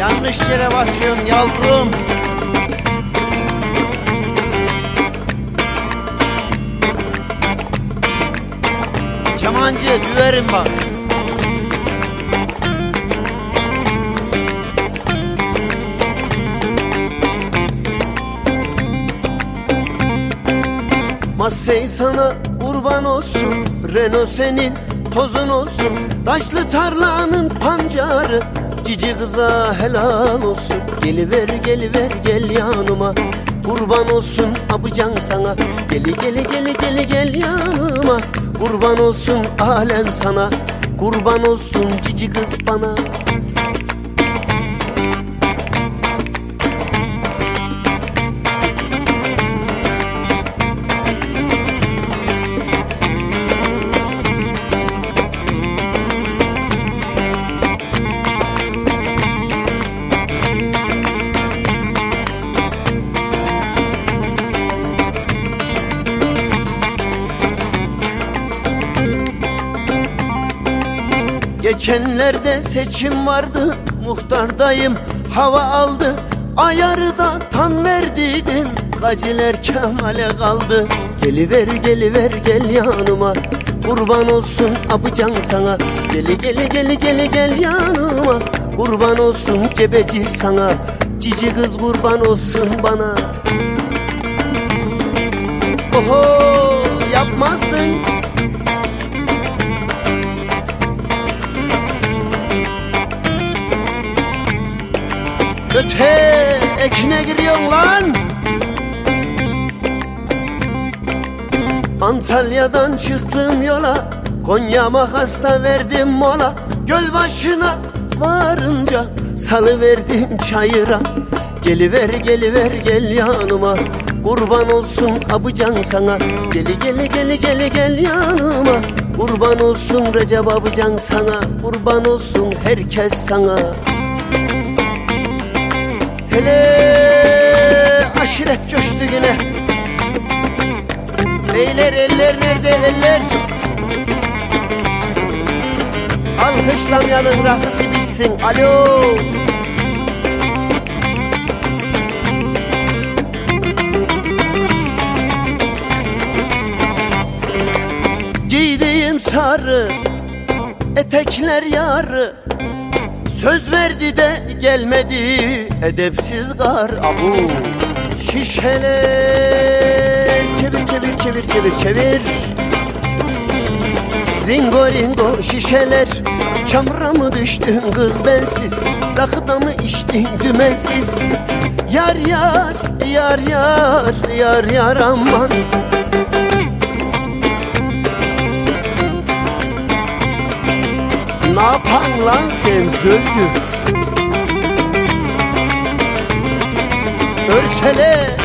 yanlış yere basıyorsun yavrum. Kemancı düverim bak. Masey sana kurban olsun Renault senin tozun olsun. Taşlı tarlanın pancarı Cici kıza helal olsun. Geliver geliver gel yanıma. Kurban olsun abucan sana. Geli geli geli geli gel yanıma. Kurban olsun alem sana. Kurban olsun cici kız bana Geçenlerde seçim vardı muhtardayım. Hava aldı Ayarı da tam verdiydim Gaciler Kemal'e kaldı. Geliver geliver gel yanıma. Kurban olsun abucan sana. Geli geli geli geli gel yanıma. Kurban olsun cebeci sana. Cici kız kurban olsun bana. Oho yapmazdın Öte ekine giriyorsun lan. Antalya'dan çıktım yola Konya makasta verdim mola. Göl başına varınca Salı verdim çayıra. Geliver geliver gel yanıma. Kurban olsun abucan sana. Geli geli geli geli gel yanıma. Kurban olsun Recep abucan sana. Kurban olsun herkes sana Hele aşiret coştu yine. Beyler eller nerede eller? Alkışlamayalım rakısı bitsin. Alo. Giydiğim sarı Etekler yarı Söz verdi de gelmedi edepsiz gar abu. Şişeler çevir çevir çevir çevir çevir. Ringo ringo şişeler. Çamura mı düştün kız bensiz? Rakıda mı içtin dümensiz? Yar yar yar yar yar yar aman Ne yapan lan sen zöldür Örsele.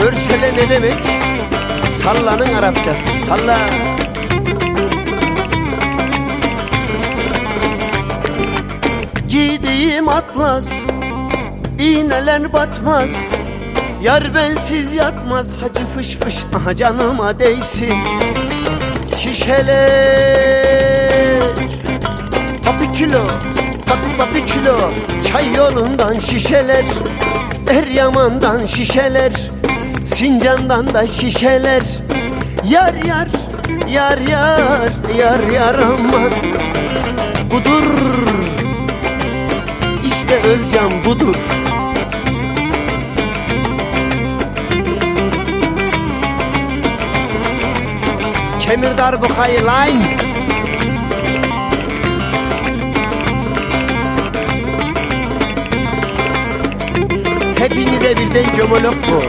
Örsele ne demek? Sallanın Arapçası salla. Giydiğim atlas iğneler batmaz. Yar bensiz yatmaz hacı fış fış aha canıma değsin Şişeler. Papi kilo Papi papi kilo Çay yolundan şişeler. Eryaman'dan şişeler Sincan'dan da şişeler. Yar yar Yar yar Yar yar aman Budur. İşte Özcan budur Kemirdar bu haylan Hepinize birden comolok bu